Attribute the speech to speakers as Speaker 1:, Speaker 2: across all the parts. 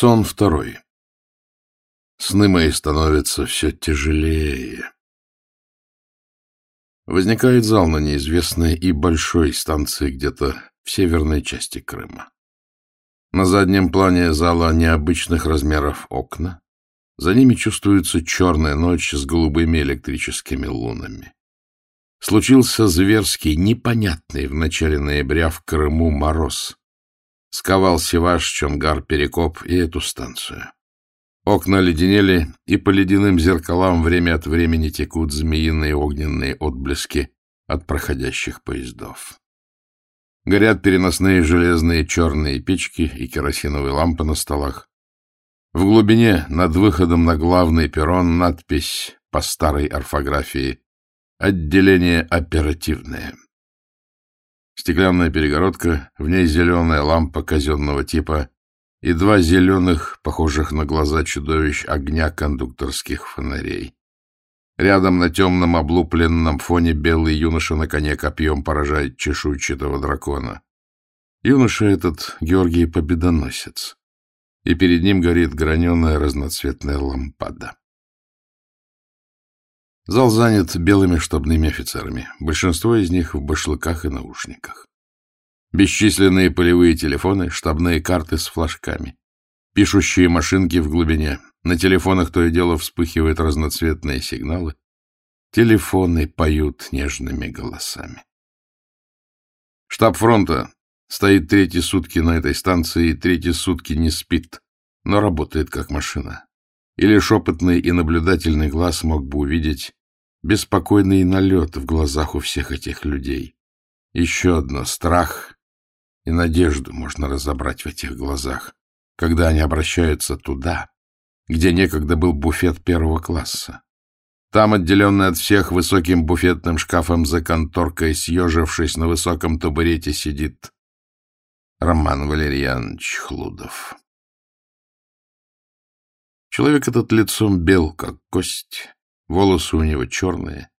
Speaker 1: Сон второй. Сны мои становятся все тяжелее. Возникает зал на неизвестной и большой станции где-то в северной части Крыма. На заднем плане зала необычных размеров окна. За ними чувствуется черная ночь с голубыми электрическими лунами. Случился зверский, непонятный в начале ноября в Крыму мороз. Сковал Севаш, Чонгар, Перекоп и эту станцию. Окна леденели, и по ледяным зеркалам время от времени текут змеиные огненные отблески от проходящих поездов. Горят переносные железные черные печки и керосиновые лампы на столах. В глубине, над выходом на главный перрон, надпись по старой орфографии «Отделение оперативное». Стеклянная перегородка, в ней зеленая лампа казенного типа и два зеленых, похожих на глаза чудовищ, огня кондукторских фонарей. Рядом на темном облупленном фоне белый юноша на коне копьем поражает чешуйчатого дракона. Юноша этот Георгий Победоносец, и перед ним горит граненая разноцветная лампада. Зал занят белыми штабными офицерами, большинство из них в башлыках и наушниках. Бесчисленные полевые телефоны, штабные карты с флажками, пишущие машинки в глубине. На телефонах то и дело вспыхивают разноцветные сигналы. Телефоны поют нежными голосами. Штаб фронта стоит третьи сутки на этой станции и третьи сутки не спит, но работает как машина. И лишь опытный и наблюдательный глаз мог бы увидеть беспокойный налет в глазах у всех этих людей. Еще одно — страх и надежду можно разобрать в этих глазах, когда они обращаются туда, где некогда был буфет первого класса. Там, отделенный от всех высоким буфетным шкафом за конторкой, съежившись на высоком табурете, сидит Роман Валерьянович Хлудов. Человек этот лицом бел, как кость, волосы у него черные,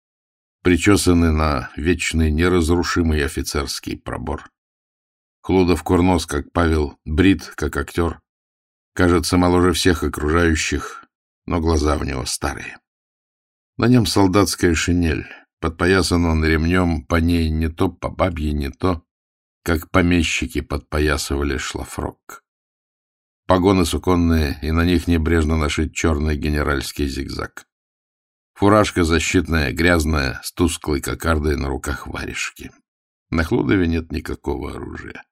Speaker 1: причесаны на вечный неразрушимый офицерский пробор. Хлудов курнос, как Павел, брит, как актер. Кажется, моложе всех окружающих, но глаза у него старые. На нем солдатская шинель. Подпоясан он ремнем, по ней не то, по бабье не то, как помещики подпоясывали шлафрок. Погоны суконные, и на них небрежно нашит черный генеральский зигзаг. Фуражка защитная, грязная, с тусклой кокардой на руках варежки. На Хлудове нет никакого оружия.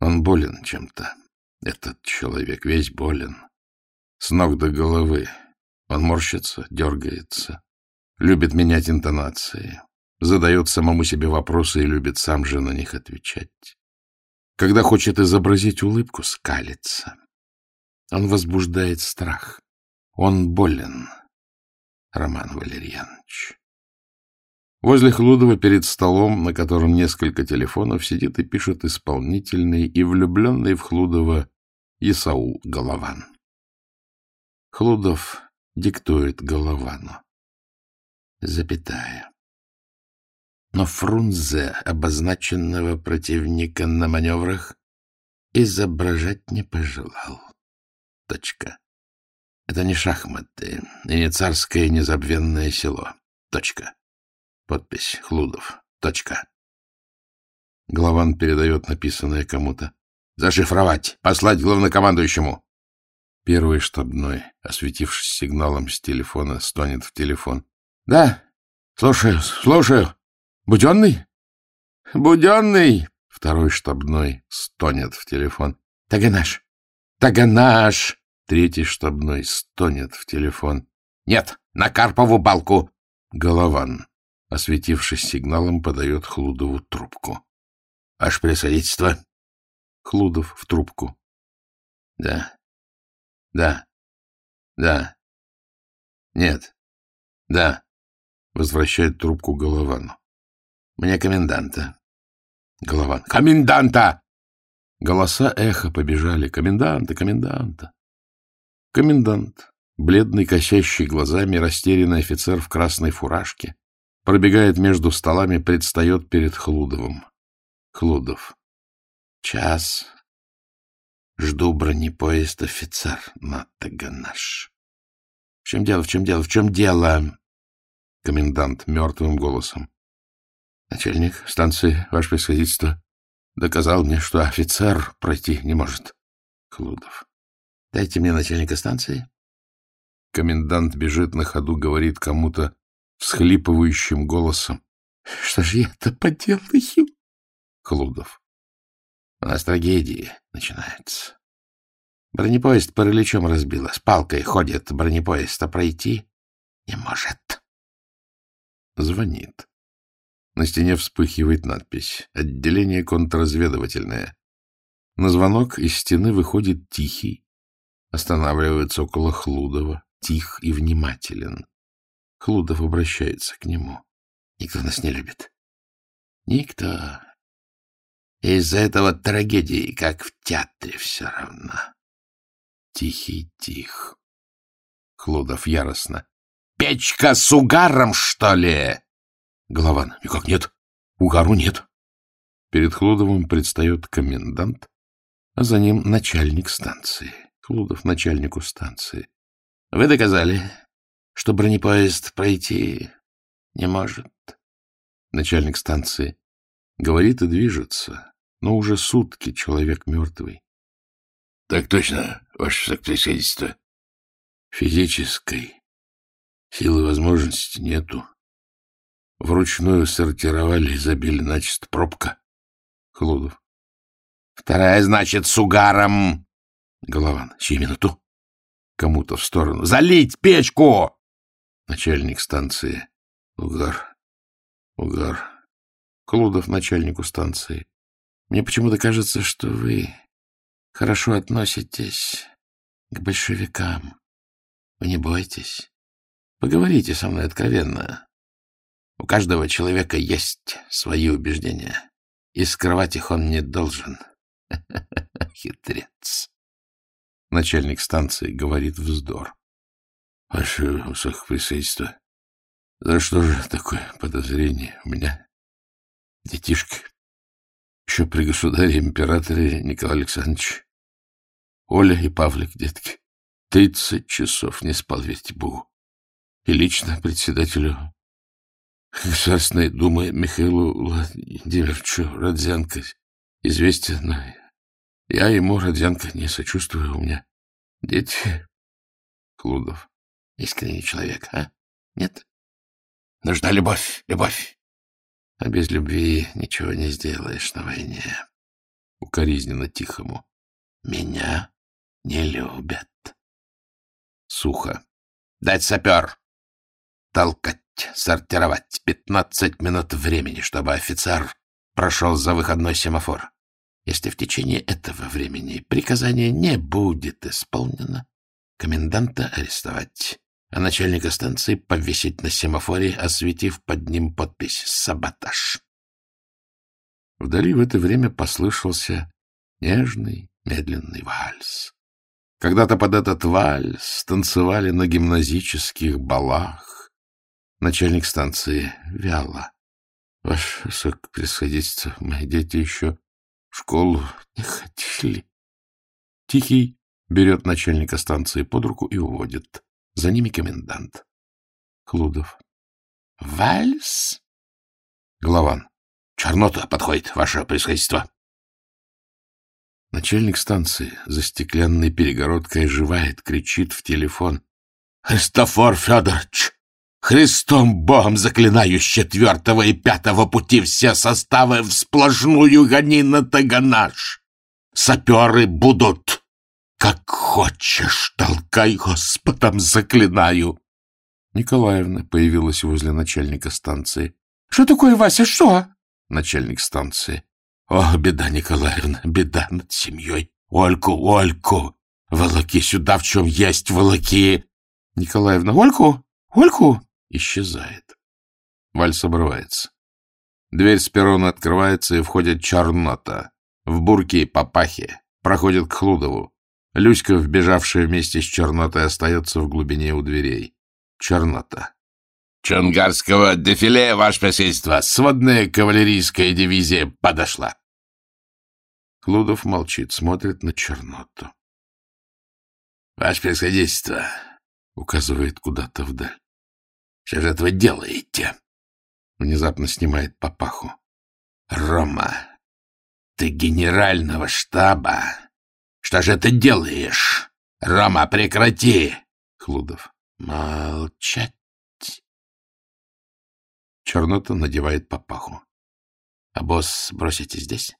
Speaker 1: Он болен чем-то. Этот человек весь болен. С ног до головы. Он морщится, дергается. Любит менять интонации. Задает самому себе вопросы и любит сам же на них отвечать. Когда хочет изобразить улыбку, скалится. Он возбуждает страх. Он болен, Роман Валерьянович. Возле Хлудова перед столом, на котором несколько телефонов, сидит и пишет исполнительный и влюбленный в Хлудова Исаул Голован. Хлудов диктует Головану. Запятая. Но Фрунзе, обозначенного противника на маневрах, изображать не пожелал. Точка. Это не шахматы и не царское незабвенное село. Точка. Подпись Хлудов. Точка. Главан передает написанное кому-то. «Зашифровать! Послать главнокомандующему!» Первый штабной, осветившись сигналом с телефона, стонет в телефон. «Да, слушаю, слушаю. Буденный?» «Буденный!» Второй штабной стонет в телефон. «Таганаш! Таганаш!» Третий штабной стонет в телефон. «Нет, на Карпову балку!» Голован осветившись сигналом, подает Хлудову трубку. — Ваше пресвидетельство. Хлудов в трубку. — Да. Да. Да. Нет. Да. Возвращает трубку Головану. — Мне коменданта. Голован. — Коменданта! Голоса эхо побежали. Коменданта, коменданта. Комендант, бледный, косящий глазами, растерянный офицер в красной фуражке, Пробегает между столами, предстает перед Хлудовым. Хлудов. Час. Жду бронепоезд офицер на Таганаш. — В чем дело, в чем дело, в чем дело? Комендант мертвым голосом. — Начальник станции, ваше происходительство, доказал мне, что офицер пройти не может. Хлудов. — Дайте мне начальника станции. Комендант бежит на ходу, говорит кому-то всхлипывающим голосом. — Что же я это поделаю? Хлудов. У нас трагедии начинается. Бронепоезд параличом разбило. С палкой ходит бронепоезд, а пройти не может. Звонит. На стене вспыхивает надпись «Отделение контрразведывательное». На звонок из стены выходит Тихий. Останавливается около Хлудова, тих и внимателен. Хлудов обращается к нему. Никто нас не любит. Никто. Из-за этого трагедии, как в театре, все равно. Тихий тих. Хлудов яростно. «Печка с угаром, что ли?» Голован. «Никак нет. Угару нет». Перед Хлудовым предстает комендант, а за ним начальник станции. Хлудов начальнику станции. «Вы доказали, что бронепоезд пройти не может?» Начальник станции. Говорит и движется, но уже сутки человек мертвый.
Speaker 2: — Так точно, ваше высокопревосходительство.
Speaker 1: — Физической силы возможности нету. Вручную сортировали и забили, значит, пробка. Хлудов. — Вторая, значит, с угаром. Голован. — Сию минуту. Кому-то в сторону. — Залить печку! Начальник станции. Угар. Угар. Клудов начальнику станции. Мне почему-то кажется, что вы хорошо относитесь к большевикам. Вы не бойтесь. Поговорите со мной откровенно. У каждого человека есть свои убеждения, и скрывать их он не должен. Хитрец. Начальник станции говорит вздор. Ваше высокопресвительство, за что же такое подозрение у меня? Детишки. Еще при государе-императоре Николае Александровиче. Оля и Павлик, детки. Тридцать часов не спал, верьте Богу. И лично председателю Государственной Думы Михаилу Владимировичу Родзянко известен, я ему, Родзянко, не сочувствую. У меня дети. Клудов. Искренний человек, а? Нет? Нужна любовь, любовь. А без любви ничего не сделаешь на войне. Укоризненно тихому. Меня не любят. Сухо. Дать сапер. Толкать, сортировать. Пятнадцать минут времени, чтобы офицер прошел за выходной семафор. Если в течение этого времени приказание не будет исполнено, коменданта арестовать а начальника станции повесить на семафоре, осветив под ним подпись «Саботаж». Вдали в это время послышался нежный, медленный вальс. Когда-то под этот вальс танцевали на гимназических балах. Начальник станции вяло. Ваше высокопресходительство, мои дети еще школу не ходили. Тихий берет начальника станции под руку и уводит. За ними комендант. Хлудов. — Вальс? Главан. — Чернота подходит, ваше происходительство. Начальник станции за стеклянной перегородкой оживает, кричит в телефон. — Христофор Федорович! Христом Богом заклинаю с четвертого и пятого пути все составы в сплошную гони на Таганаш. Саперы будут как хочешь, толкай, Господом заклинаю. Николаевна появилась возле начальника станции. — Что такое, Вася, что? Начальник станции. — О, беда, Николаевна, беда над семьей. Ольку, Ольку! Волоки сюда, в чем есть волоки! Николаевна, Ольку, Ольку! Исчезает. Вальс обрывается. Дверь с перрона открывается, и входит Чернота. В бурке и папахе. Проходит к Хлудову. Люська, вбежавшая вместе с Чернотой, остается в глубине у дверей. Чернота. «Чонгарского дефиле, ваше посольство! Сводная кавалерийская дивизия подошла!» Хлудов молчит, смотрит на черноту.
Speaker 2: — Ваше происходительство, — указывает куда-то вдаль. — Что же это вы делаете?
Speaker 1: Внезапно снимает папаху.
Speaker 2: — Рома, ты генерального штаба. Что же ты делаешь? Рома, прекрати!
Speaker 1: Хлудов.
Speaker 2: Молчать.
Speaker 1: Чернота надевает папаху.
Speaker 2: — А босс бросите здесь?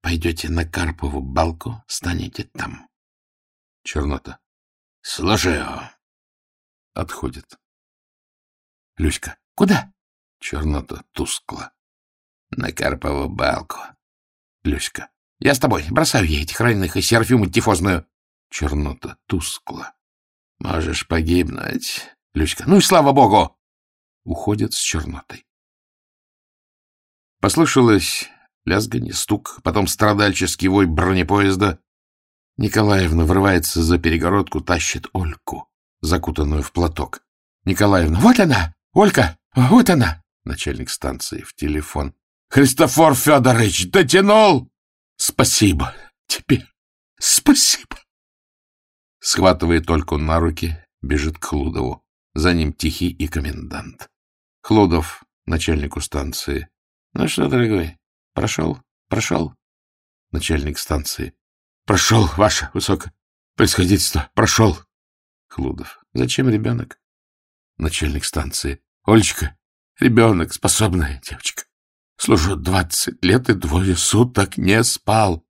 Speaker 2: Пойдете на Карпову балку, станете там.
Speaker 1: Чернота.
Speaker 2: — Слушаю.
Speaker 1: Отходит.
Speaker 2: Люська. — Куда?
Speaker 1: Чернота тускло.
Speaker 2: — На Карпову балку.
Speaker 1: Люська.
Speaker 2: — Я с тобой. Бросаю я этих раненых и серфиму тифозную.
Speaker 1: Чернота тускло.
Speaker 2: — Можешь погибнуть. Люська. — Ну и слава богу!
Speaker 1: Уходит с чернотой. Послышалось лязганье, стук, потом страдальческий вой бронепоезда. Николаевна врывается за перегородку, тащит Ольку, закутанную в платок. Николаевна. — Вот она! Олька! Вот она! Начальник станции в телефон. — Христофор Федорович, дотянул! — Спасибо тебе! Спасибо! Схватывает Ольку на руки, бежит к Хлудову. За ним Тихий и комендант. Хлудов, начальнику станции. — Ну что, дорогой, прошел? Прошел? Начальник станции. — Прошел, ваше высокое происходительство. Прошел. Хлудов. — Зачем ребенок? Начальник станции. — Олечка, ребенок, способная девочка. Служу двадцать лет и двое суток не спал.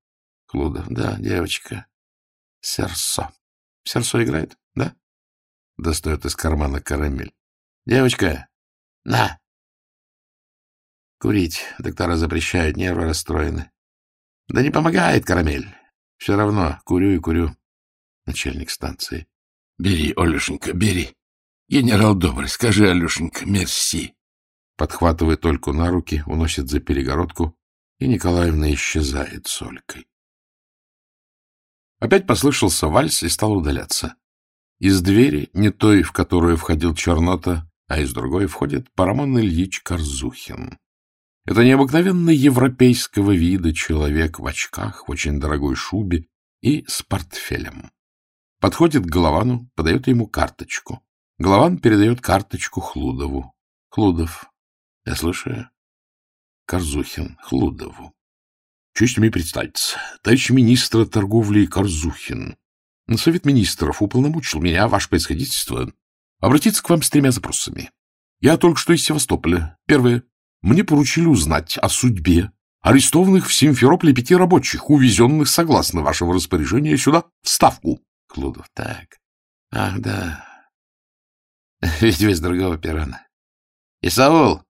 Speaker 1: Хлудов. — Да, девочка. Серсо. Серсо играет, да? Достает из кармана карамель. — Девочка, на! Курить доктора запрещают, нервы расстроены. — Да не помогает карамель. Все равно курю и курю. Начальник станции.
Speaker 2: — Бери, Олюшенька, бери. Генерал добрый, скажи, Алюшенька, мерси.
Speaker 1: Подхватывает Ольку на руки, уносит за перегородку, и Николаевна исчезает с Олькой. Опять послышался вальс и стал удаляться. Из двери, не той, в которую входил Чернота, а из другой входит Парамон Ильич Корзухин. Это необыкновенно европейского вида человек в очках, в очень дорогой шубе и с портфелем. Подходит к Головану, подает ему карточку. Голован передает карточку Хлудову. Хлудов. Я слушаю. Корзухин. Хлудову. Честь мне представиться. Товарищ министра торговли Корзухин. Совет министров уполномочил меня, ваше происходительство, обратиться к вам с тремя запросами. Я только что из Севастополя. Первое. Мне поручили узнать о судьбе арестованных в Симферополе пяти рабочих, увезенных, согласно вашего распоряжения, сюда в Ставку. Хлудов. Так. Ах, да. Ведь вы с другого перрона. Исаул,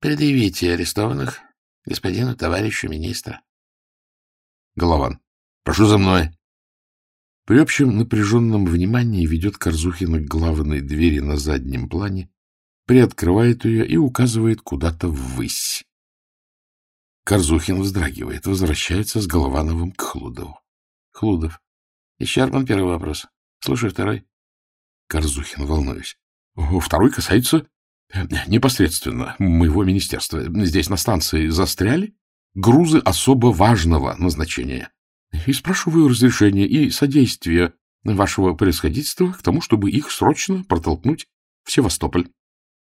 Speaker 1: предъявите арестованных господину товарищу министра. Голован. Прошу за мной. При общем напряженном внимании ведет Корзухина к главной двери на заднем плане, приоткрывает ее и указывает куда-то ввысь. Корзухин вздрагивает, возвращается с Головановым к Хлудову. Хлудов. Исчерпан первый вопрос. Слушай второй. Корзухин, волнуюсь. Второй касается э, непосредственно моего министерства. Здесь на станции застряли грузы особо важного назначения. И спрашиваю разрешения и содействия вашего происходительства к тому, чтобы их срочно протолкнуть в Севастополь.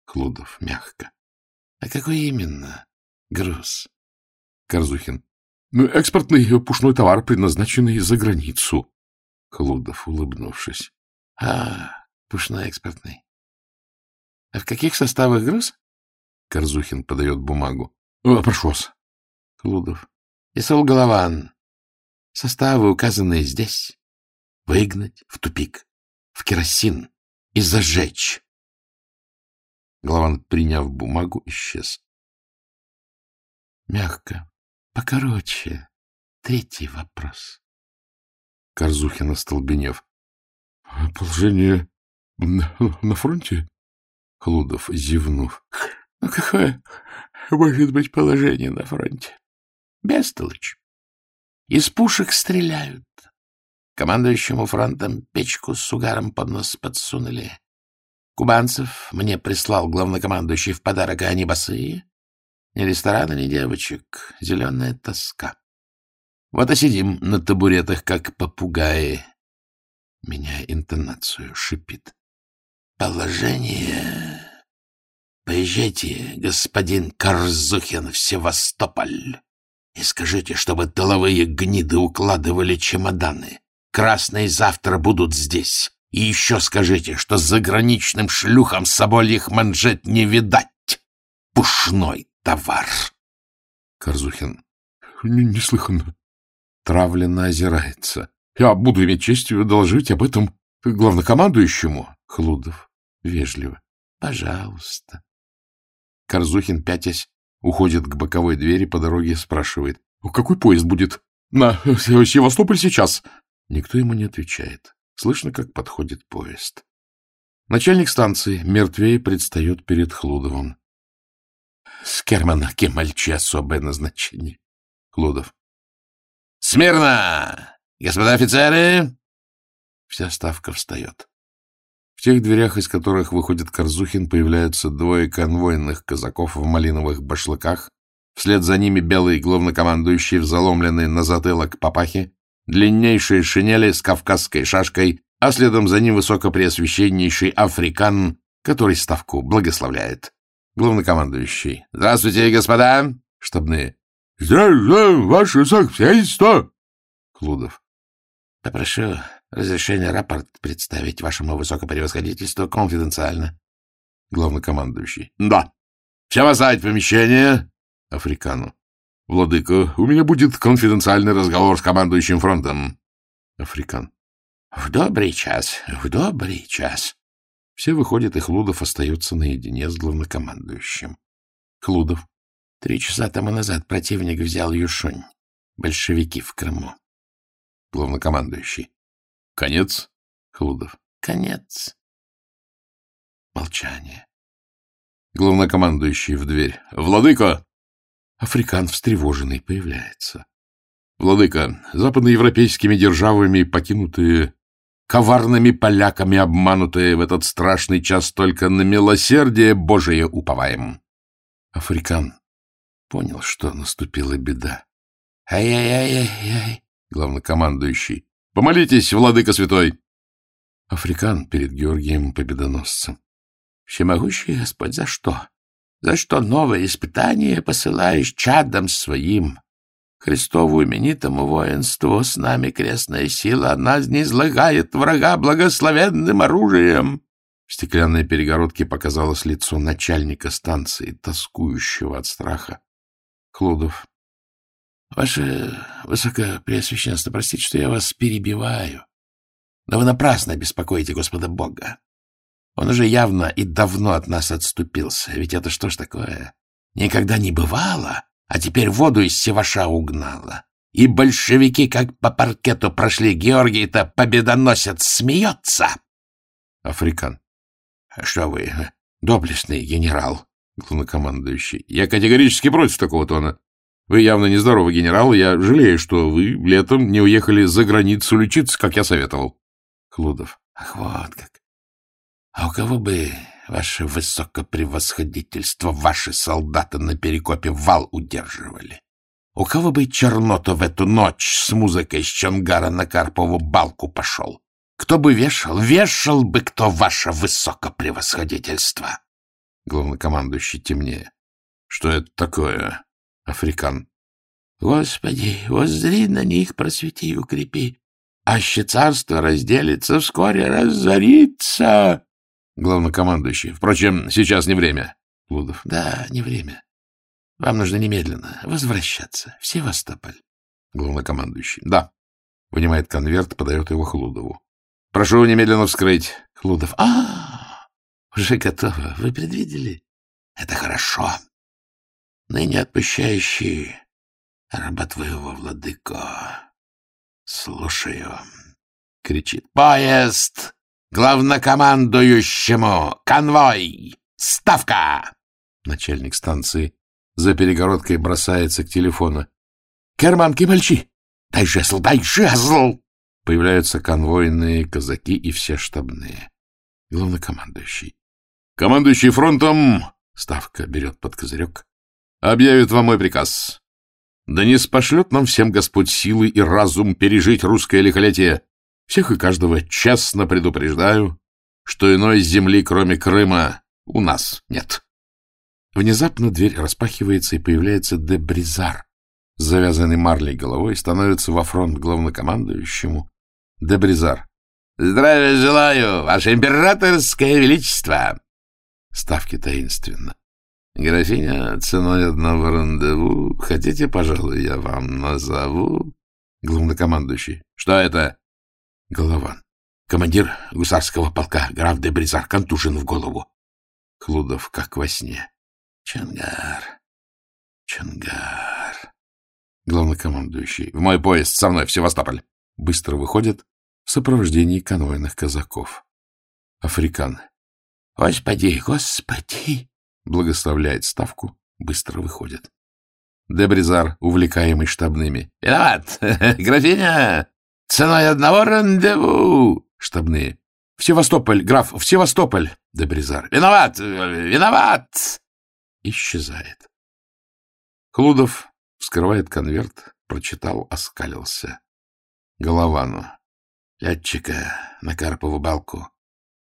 Speaker 1: Хлудов мягко. — А какой именно груз? Корзухин. Ну, — Экспортный пушной товар, предназначенный за границу. Хлудов, улыбнувшись. — А, пушной экспортный. — А в каких составах груз? Корзухин подает бумагу. — Прошу вас. Хлудов. — Исол Голован. Составы, указанные здесь, выгнать в тупик, в керосин и зажечь. Главан, приняв бумагу, исчез. Мягко, покороче. Третий вопрос. Корзухин, остолбенев. — Положение на, фронте? Хлудов, зевнув. — Ну, какое может быть положение на фронте? Бестолочь. Из пушек стреляют. Командующему фронтом печку с угаром под нос подсунули. Кубанцев мне прислал главнокомандующий в подарок, а они босые. Ни ресторана, ни девочек. Зеленая тоска.
Speaker 2: Вот и сидим на табуретах, как попугаи. Меня интонацию шипит. Положение... Поезжайте, господин Корзухин, в Севастополь и скажите, чтобы тыловые гниды укладывали чемоданы. Красные завтра будут здесь. И еще скажите, что заграничным шлюхам собольих манжет не видать. Пушной товар.
Speaker 1: Корзухин. Неслыханно. Травленно озирается. Я буду иметь честь доложить об этом главнокомандующему. Хлудов. Вежливо. Пожалуйста. Корзухин, пятясь, уходит к боковой двери по дороге, спрашивает. «Какой поезд будет? На Севастополь сейчас?» Никто ему не отвечает. Слышно, как подходит поезд. Начальник станции, мертвее, предстает перед Хлудовым. — С Кермана Кемальчи особое назначение. Хлудов. — Смирно! Господа офицеры! Вся ставка встает. Тех дверях, из которых выходит Корзухин, появляются двое конвойных казаков в малиновых башлыках, вслед за ними белый главнокомандующий в заломленной на затылок папахе, длиннейшие шинели с кавказской шашкой, а следом за ним высокопреосвященнейший африкан, который ставку благословляет. Главнокомандующий. «Здравствуйте, господа!» Штабные. «Здравствуйте, ваше высокосельство!» Клудов. «Попрошу разрешения рапорт представить вашему высокопревосходительству конфиденциально». Главнокомандующий. «Да. Всем оставить помещение!» Африкану. Владыка, у меня будет конфиденциальный разговор с командующим фронтом. Африкан. В добрый час, в добрый час. Все выходят, и Хлудов остается наедине с главнокомандующим. Хлудов. Три часа тому назад противник взял Юшунь. Большевики в Крыму. Главнокомандующий. Конец? Хлудов. Конец. Молчание. Главнокомандующий в дверь. Владыка! Африкан встревоженный появляется. Владыка, западноевропейскими державами покинутые, коварными поляками обманутые в этот страшный час только на милосердие Божие уповаем. Африкан понял, что наступила беда. «Ай-яй-яй-яй-яй!» Главнокомандующий. «Помолитесь, владыка святой!» Африкан перед Георгием Победоносцем. «Всемогущий Господь, за что? За что новое испытание посылаешь чадам своим? Христову именитому воинству с нами крестная сила, она не излагает врага благословенным оружием. В стеклянной перегородке показалось лицо начальника станции, тоскующего от страха. Хлудов. — Ваше Высокопреосвященство, простите, что я вас перебиваю. Но вы напрасно беспокоите Господа Бога. Он уже явно и давно от нас отступился. Ведь это что ж такое? Никогда не бывало, а теперь воду из севаша угнала. И большевики, как по паркету прошли, Георгий-то победоносец смеется. Африкан. — Что вы, доблестный генерал, главнокомандующий. Я категорически против такого тона. Вы явно нездоровый генерал, я жалею, что вы летом не уехали за границу лечиться, как я советовал. Хлудов. Ах, вот как. А у кого бы, ваше высокопревосходительство, ваши солдаты на перекопе вал удерживали? У кого бы Черното в эту ночь с музыкой с Чонгара на Карпову балку пошел? Кто бы вешал? Вешал бы кто ваше высокопревосходительство? Главнокомандующий темнее. Что это такое, Африкан? Господи, воззри на них, просвети и укрепи. Аще царство разделится, вскоре разорится. Главнокомандующий. Впрочем, сейчас не время. Лудов. Да, не время. Вам нужно немедленно возвращаться в Севастополь. Главнокомандующий. Да. Вынимает конверт, подает его Хлудову. Прошу немедленно вскрыть. Хлудов. А, -а, а, уже готово. Вы предвидели? Это хорошо. Ныне отпущающий раба твоего владыко. Слушаю. Кричит. Поезд! Главнокомандующему! Конвой! Ставка! Начальник станции за перегородкой бросается к телефону. «Керман Кибальчи! Дай жезл, дай жезл!» Появляются конвойные казаки и все штабные. Главнокомандующий. «Командующий фронтом!» Ставка берет под козырек. «Объявит вам мой приказ. Да не спошлет нам всем Господь силы и разум пережить русское лихолетие. Всех и каждого честно предупреждаю, что иной земли, кроме Крыма, у нас нет. Внезапно дверь распахивается, и появляется Дебризар, завязанный марлей головой, становится во фронт главнокомандующему. Дебризар. — Здравия желаю, ваше императорское величество! Ставки таинственно. — Графиня, ценой одного рандеву, хотите, пожалуй, я вам назову? Главнокомандующий. — Что это? Голован. Командир гусарского полка, граф де Бризар, контужен в голову. Хлудов, как во сне. Чангар, Чангар. Главнокомандующий. В мой поезд со мной в Севастополь. Быстро выходит в сопровождении конвойных казаков. Африкан. Господи, господи! Благословляет ставку, быстро выходит. Дебризар, увлекаемый штабными. Виноват, графиня! Ценой одного рандеву! Штабные. В Севастополь, граф, в Севастополь! Дебризар. Виноват, виноват! Исчезает. Хлудов вскрывает конверт, прочитал, оскалился. Головану. Летчика на Карпову балку.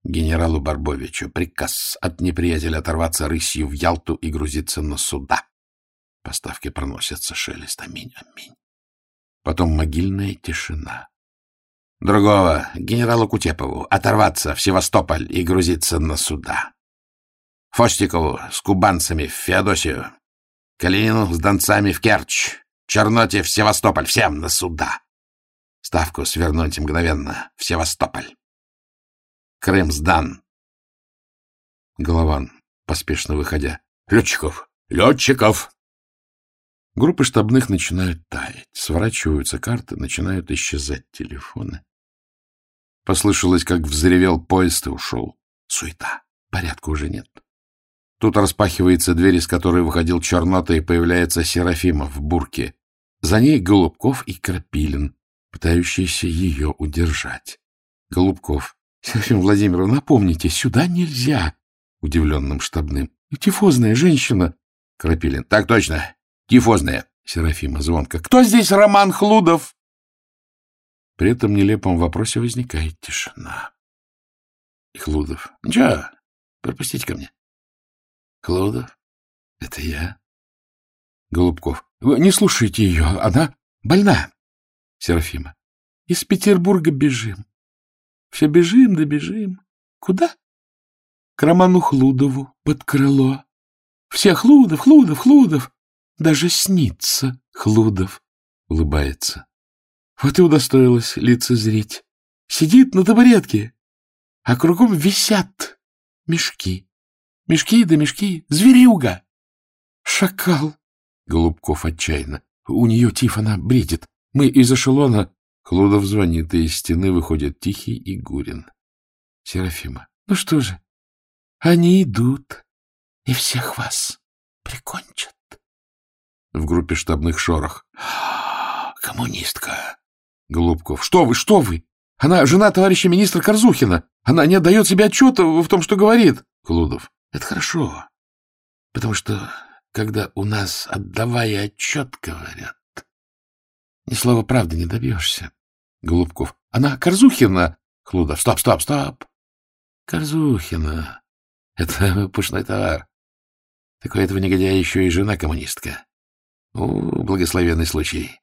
Speaker 1: Генералу Барбовичу приказ от неприятеля оторваться рысью в Ялту и грузиться на суда. Поставки проносятся шелест. Аминь, аминь. Потом могильная тишина. Другого, генералу Кутепову, оторваться в Севастополь и грузиться на суда. Фостикову с кубанцами в Феодосию. Калинину с донцами в Керчь. Черноте в Севастополь. Всем на суда. Ставку свернуть мгновенно в Севастополь. Крым. Голован, поспешно выходя. Летчиков! Летчиков! Группы штабных начинают таять, сворачиваются карты, начинают исчезать телефоны. Послышалось, как взревел поезд и ушел. Суета. Порядка уже нет. Тут распахивается дверь, из которой выходил Чернота, и появляется Серафима в бурке. За ней Голубков и Крапилин, пытающийся ее удержать. Голубков. — Серафим Владимировна, напомните, сюда нельзя! Удивленным штабным. — Тифозная женщина. Крапилин. — Так точно. Тифозная. Серафима звонко. — Кто здесь Роман Хлудов? При этом нелепом вопросе возникает тишина. И Хлудов. — Ничего, пропустите ко мне. Хлудов? Это я? Голубков. Не слушайте ее, она больна. Серафима. Из Петербурга бежим. Все бежим да бежим. Куда? К Роману Хлудову под крыло. Все Хлудов, Хлудов, Хлудов. Даже снится Хлудов. Улыбается. Вот и удостоилась лицезреть. Сидит на табуретке, а кругом висят мешки. Мешки да мешки. Зверюга. Шакал. Голубков отчаянно. У нее тиф, она бредит. Мы из эшелона... Хлудов звонит, и из стены выходит Тихий и Гурин. Серафима. Ну что же, они идут и всех вас прикончат. В группе штабных шорох. Коммунистка. Голубков. Что вы, что вы? Она жена товарища министра Корзухина. Она не отдает себе отчета в том, что говорит. Хлудов. Это хорошо, потому что, когда у нас отдавая отчет, говорят, ни слова правды не добьешься. Голубков. Она Корзухина. Хлудов. Стоп, стоп, стоп. Корзухина. Это пушной товар. Такой этого негодяя еще и жена коммунистка. О, благословенный случай.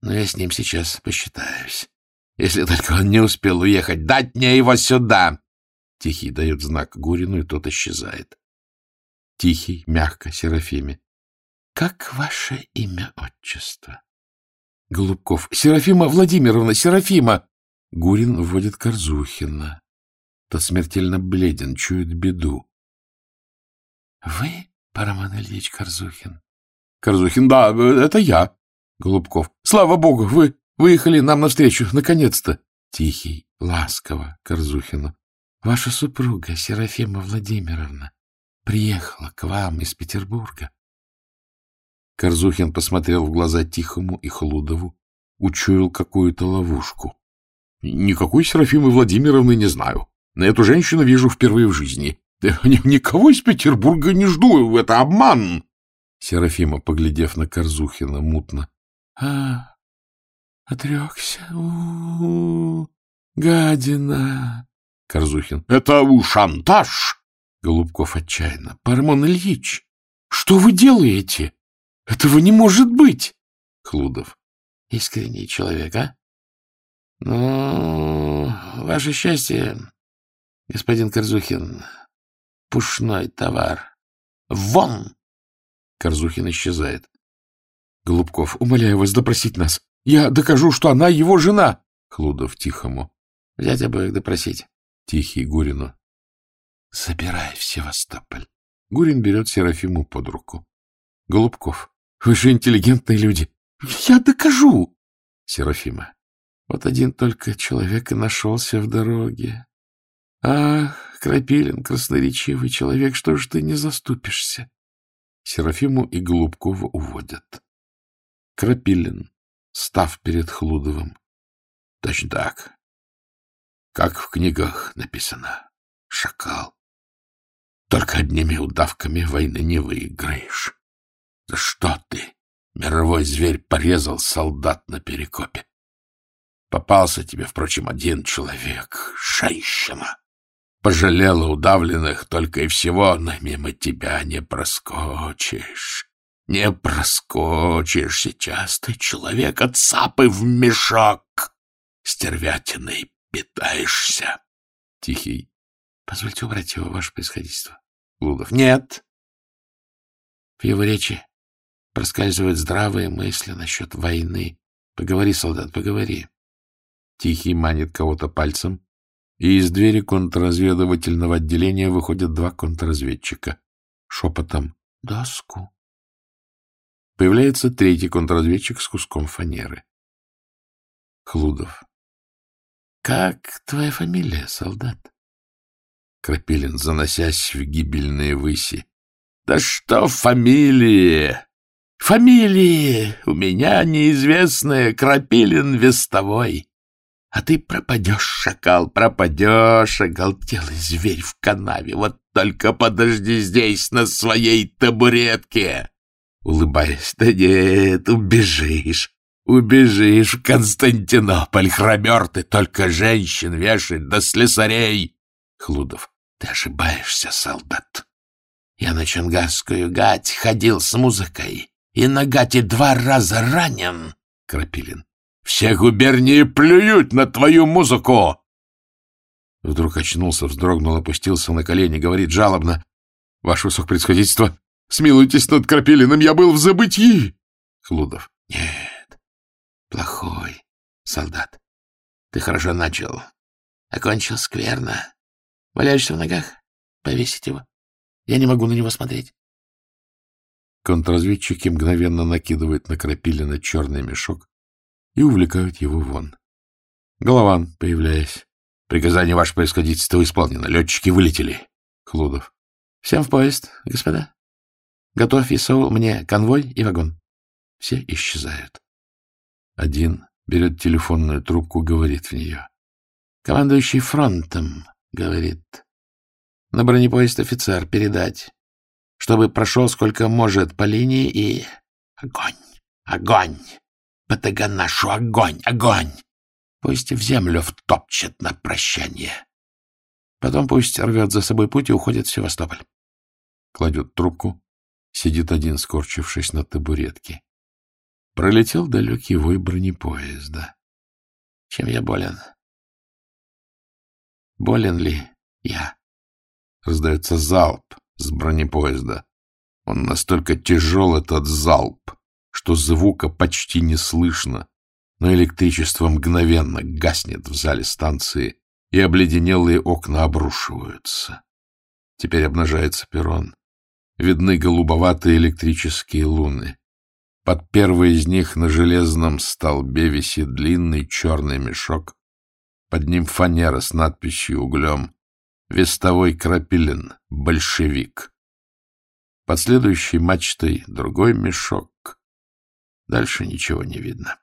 Speaker 1: Но я с ним сейчас посчитаюсь. Если только он не успел уехать. Дать мне его сюда! Тихий дает знак Гурину, и тот исчезает. Тихий, мягко, Серафиме. — Как ваше имя, отчество? Голубков. — Серафима Владимировна, Серафима! Гурин вводит Корзухина. Тот смертельно бледен, чует беду. — Вы, Парамон Ильич Корзухин? Корзухин. — Да, это я. Голубков. — Слава богу, вы выехали нам навстречу, наконец-то. Тихий, ласково Корзухину. Ваша супруга, Серафима Владимировна, приехала к вам из Петербурга. Корзухин посмотрел в глаза Тихому и Хлудову, учуял какую-то ловушку. — Никакой Серафимы Владимировны не знаю. На эту женщину вижу впервые в жизни. Никого из Петербурга не жду, это обман. Серафима, поглядев на Корзухина, мутно. — А, отрекся. У, -у, -у гадина. Корзухин. — Это шантаж! Голубков отчаянно. — Пармон Ильич, что вы делаете? Этого не может быть! Хлудов. — Искренний человек, а? Ну, ваше счастье, господин Корзухин, пушной товар. Вон! Корзухин исчезает. Голубков, умоляю вас допросить нас. Я докажу, что она его жена. Хлудов тихому. Взять обоих допросить. Тихий Гурину. Забирай в Севастополь. Гурин берет Серафиму под руку. Голубков. Вы же интеллигентные люди. Я докажу. Серафима. Вот один только человек и нашелся в дороге. Ах, Крапилин, красноречивый человек, что ж ты не заступишься? Серафиму и Голубкова уводят. Крапилин, став перед Хлудовым. Точно так. Как в книгах написано. Шакал. Только одними удавками войны не выиграешь. За что ты, мировой зверь, порезал солдат на перекопе? Попался тебе, впрочем, один человек — женщина. Пожалела удавленных только и всего, но мимо тебя не проскочишь. Не проскочишь сейчас ты, человек, от сапы в мешок. Стервятиной питаешься. Тихий. Позвольте убрать его, ваше происходительство. Лудов. Нет. В его речи проскальзывают здравые мысли насчет войны. Поговори, солдат, поговори. Тихий манит кого-то пальцем, и из двери контрразведывательного отделения выходят два контрразведчика. Шепотом «Доску». Появляется третий контрразведчик с куском фанеры. Хлудов. «Как твоя фамилия, солдат?» Крапилин, заносясь в гибельные выси. «Да что фамилия? Фамилия у меня неизвестная, Крапилин Вестовой. А ты пропадешь, шакал, пропадешь, оголтелый зверь в канаве. Вот только подожди здесь, на своей табуретке. Улыбаясь, да нет, убежишь, убежишь в Константинополь, хромер ты, только женщин вешать, да слесарей. Хлудов, ты ошибаешься, солдат. Я на Чангасскую гать ходил с музыкой, и на гате два раза ранен. Крапилин, все губернии плюют на твою музыку!» Вдруг очнулся, вздрогнул, опустился на колени, говорит жалобно. — Ваше высокопредсходительство, смилуйтесь над Крапилиным, я был в забытии! Хлудов. — Нет, плохой солдат. Ты хорошо начал. Окончил скверно. Валяешься в ногах? Повесить его. Я не могу на него смотреть. Контрразведчики мгновенно накидывают на Крапилина черный мешок, и увлекают его вон. Голован, появляясь. Приказание ваше происходительство исполнено. Летчики вылетели. Хлудов. Всем в поезд, господа. Готовь, Исаул, мне конвой и вагон. Все исчезают. Один берет телефонную трубку, говорит в нее. Командующий фронтом, говорит. На бронепоезд офицер передать, чтобы прошел сколько может по линии и... Огонь! Огонь! Патаганашу огонь, огонь! Пусть в землю втопчет на прощание. Потом пусть рвет за собой путь и уходит в Севастополь. Кладет трубку, сидит один, скорчившись на табуретке. Пролетел далекий вой бронепоезда. Чем я болен? Болен ли я? Раздается залп с бронепоезда. Он настолько тяжел, этот залп, что звука почти не слышно, но электричество мгновенно гаснет в зале станции, и обледенелые окна обрушиваются. Теперь обнажается перрон. Видны голубоватые электрические луны. Под первой из них на железном столбе висит длинный черный мешок. Под ним фанера с надписью углем «Вестовой Крапилин, большевик». Под следующей мачтой другой мешок, Дальше ничего не видно.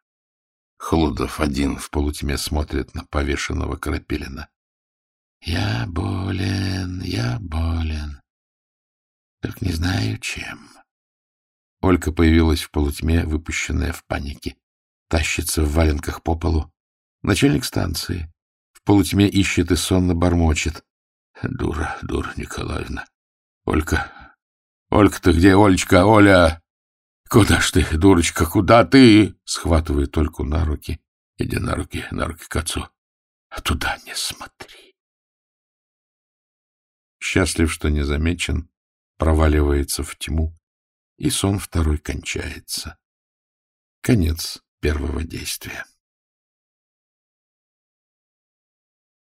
Speaker 1: Хлудов один в полутьме смотрит на повешенного Крапилина. Я болен, я болен. Только не знаю, чем. Олька появилась в полутьме, выпущенная в панике. Тащится в валенках по полу. Начальник станции. В полутьме ищет и сонно бормочет. Дура, дура Николаевна. Олька, Олька, ты где, Олечка, Оля? Куда ж ты, дурочка, куда ты? Схватывает Ольку на руки. Иди на руки, на руки к отцу. А туда не смотри. Счастлив, что не замечен, проваливается в тьму, и сон второй кончается. Конец первого действия.